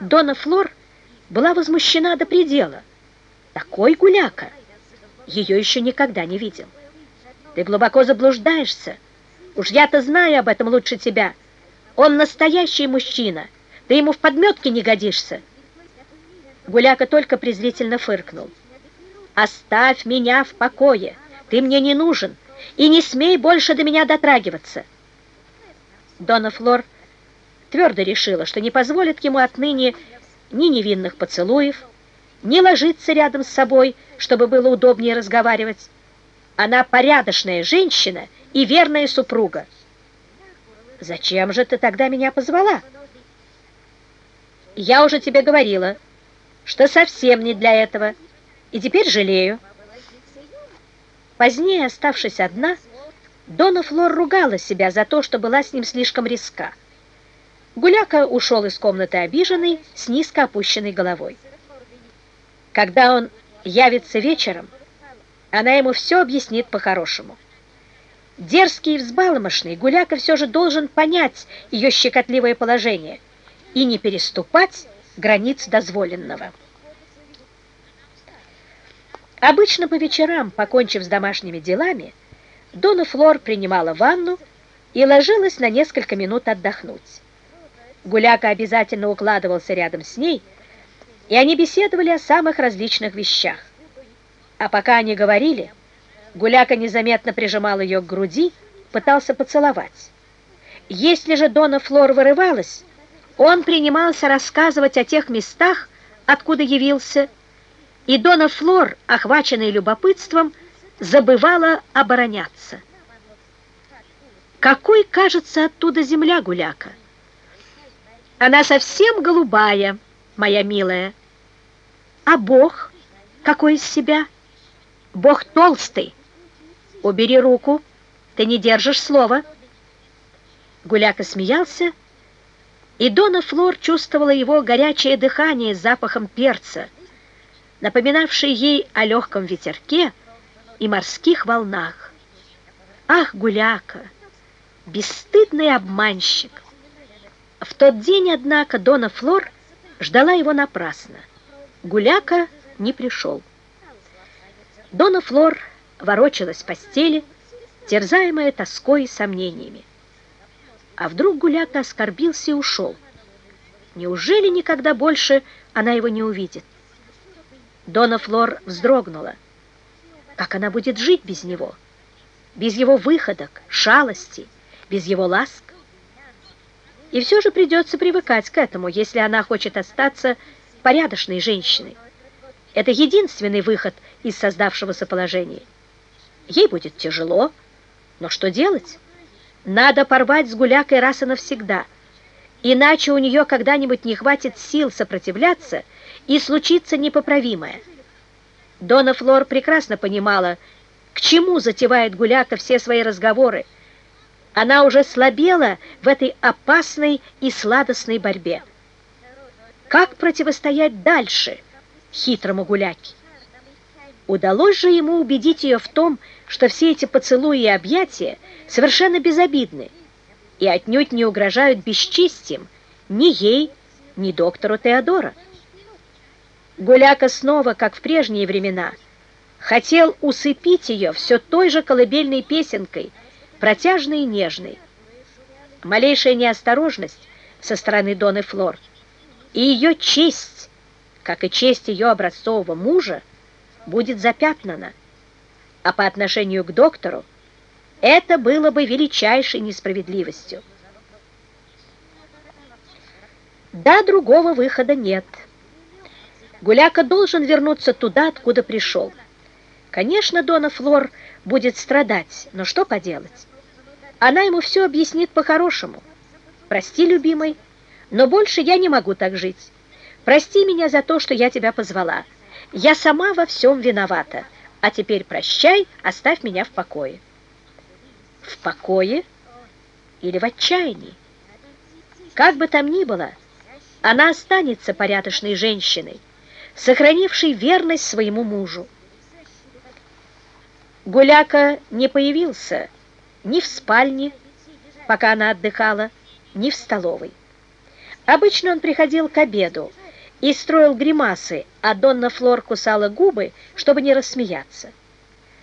Дона Флор была возмущена до предела. Такой гуляка! Ее еще никогда не видел. Ты глубоко заблуждаешься. Уж я-то знаю об этом лучше тебя. Он настоящий мужчина. Ты ему в подметке не годишься. Гуляка только презрительно фыркнул. «Оставь меня в покое! Ты мне не нужен, и не смей больше до меня дотрагиваться!» Дона Флор твердо решила, что не позволит ему отныне ни невинных поцелуев, ни ложиться рядом с собой, чтобы было удобнее разговаривать. Она порядочная женщина и верная супруга. «Зачем же ты тогда меня позвала?» «Я уже тебе говорила, что совсем не для этого, и теперь жалею». Позднее, оставшись одна, Дона Флор ругала себя за то, что была с ним слишком риска. Гуляка ушел из комнаты обиженный, с низко опущенной головой. Когда он явится вечером, она ему все объяснит по-хорошему. Дерзкий и взбаломошный, Гуляка все же должен понять ее щекотливое положение и не переступать границ дозволенного. Обычно по вечерам, покончив с домашними делами, Дона Флор принимала ванну и ложилась на несколько минут отдохнуть. Гуляка обязательно укладывался рядом с ней, и они беседовали о самых различных вещах. А пока они говорили, Гуляка незаметно прижимал ее к груди, пытался поцеловать. Если же Дона Флор вырывалась, он принимался рассказывать о тех местах, откуда явился, и Дона Флор, охваченная любопытством, забывала обороняться. Какой кажется оттуда земля Гуляка? Она совсем голубая, моя милая. А Бог какой из себя? Бог толстый. Убери руку, ты не держишь слова. Гуляка смеялся, и Дона Флор чувствовала его горячее дыхание с запахом перца, напоминавшее ей о легком ветерке и морских волнах. Ах, Гуляка, бесстыдный обманщик! В тот день, однако, Дона Флор ждала его напрасно. Гуляка не пришел. Дона Флор ворочалась в постели, терзаемая тоской и сомнениями. А вдруг Гуляка оскорбился и ушел? Неужели никогда больше она его не увидит? Дона Флор вздрогнула. Как она будет жить без него? Без его выходок, шалости, без его ласк? И все же придется привыкать к этому, если она хочет остаться порядочной женщиной. Это единственный выход из создавшегося положения. Ей будет тяжело, но что делать? Надо порвать с гулякой раз и навсегда, иначе у нее когда-нибудь не хватит сил сопротивляться и случится непоправимое. Дона Флор прекрасно понимала, к чему затевает гуляка все свои разговоры, она уже слабела в этой опасной и сладостной борьбе. Как противостоять дальше хитрому гуляке? Удалось же ему убедить ее в том, что все эти поцелуи и объятия совершенно безобидны и отнюдь не угрожают бесчестием ни ей, ни доктору Теодора. Гуляка снова, как в прежние времена, хотел усыпить ее все той же колыбельной песенкой – протяжный и нежный. Малейшая неосторожность со стороны Доны Флор и ее честь, как и честь ее образцового мужа, будет запятнана, а по отношению к доктору это было бы величайшей несправедливостью. Да, другого выхода нет. Гуляка должен вернуться туда, откуда пришел. Конечно, Дона Флор будет страдать, но что поделать? Она ему все объяснит по-хорошему. Прости, любимый, но больше я не могу так жить. Прости меня за то, что я тебя позвала. Я сама во всем виновата. А теперь прощай, оставь меня в покое. В покое или в отчаянии? Как бы там ни было, она останется порядочной женщиной, сохранившей верность своему мужу. Гуляка не появился, ни в спальне, пока она отдыхала, ни в столовой. Обычно он приходил к обеду и строил гримасы, а Донна Флор кусала губы, чтобы не рассмеяться.